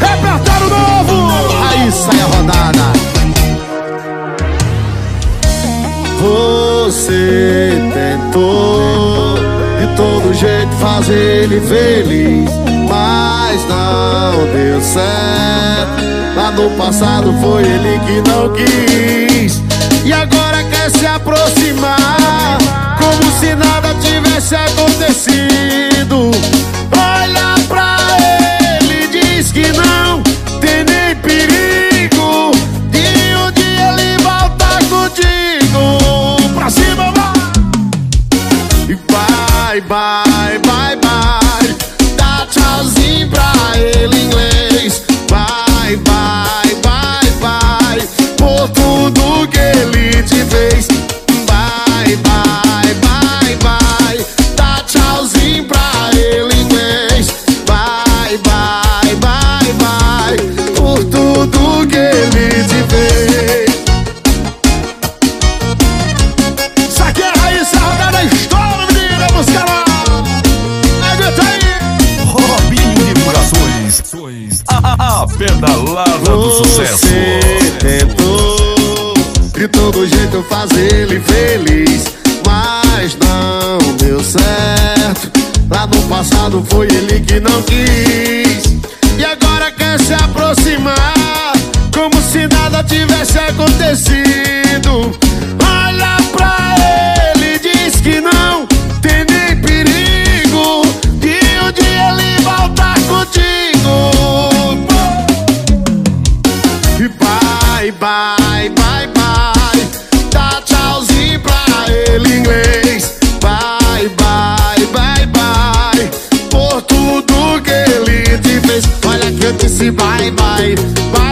Repertório novo! Aí sai a rodada. Você tentou de todo jeito fazer ele feliz, mas não deu certo. Lá no passado foi ele que não quis, e agora quer se aproximar, como se nada tivesse acontecido. Vai, vai, vai, vai. Dá tchauzinho pra A, pedalada do sucesso. Você tentou de todo jeito fazer ele feliz, mas não deu certo. Lá no passado foi ele que não quis, e agora quer se aproximar, como se nada tivesse acontecido. bye, bye, bye, bye. Dá tchauzinho pra ele, inglês. Bye, bye, bye, bye. Por tudo que ele te fez. Olha que eu disse bye, bye, bye.